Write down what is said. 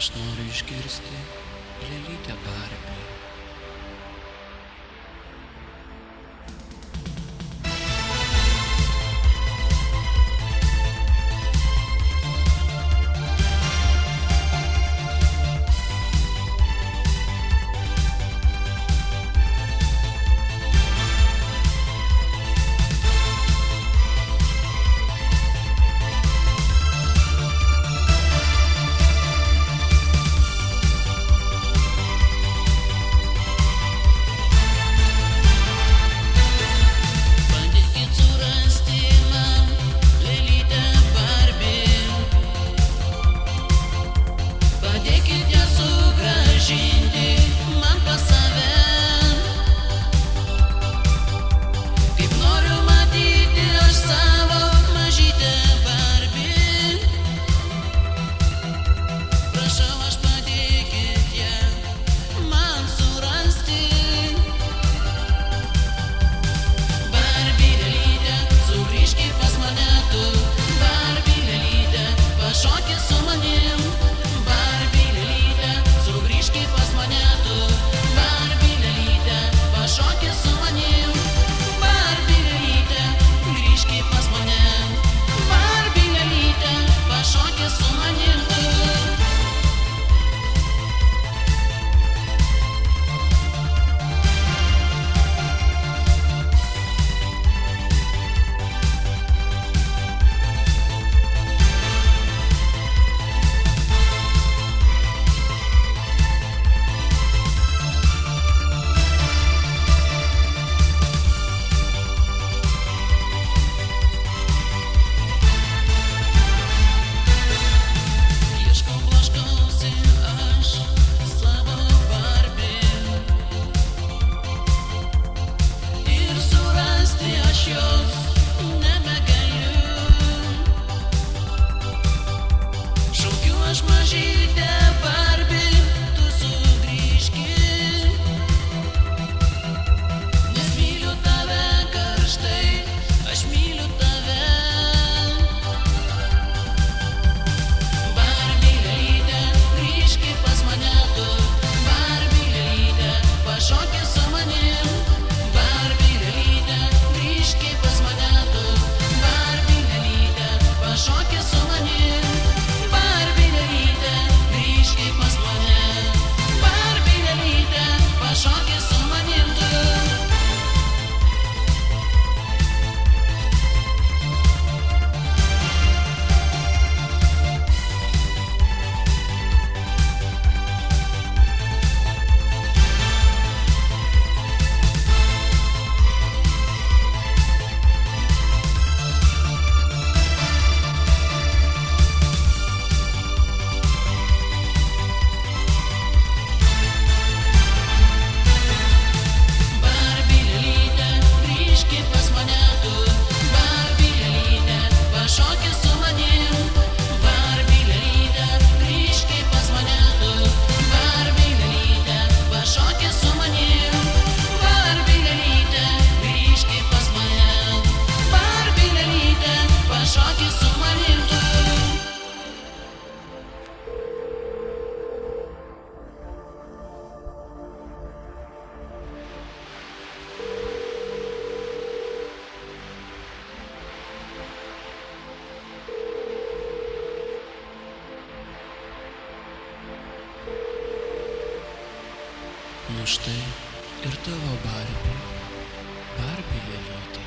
aš noriu išgirsti lėlytę barę. 记得吧？už tai ir tavo Barbė, Barbė lėlytė.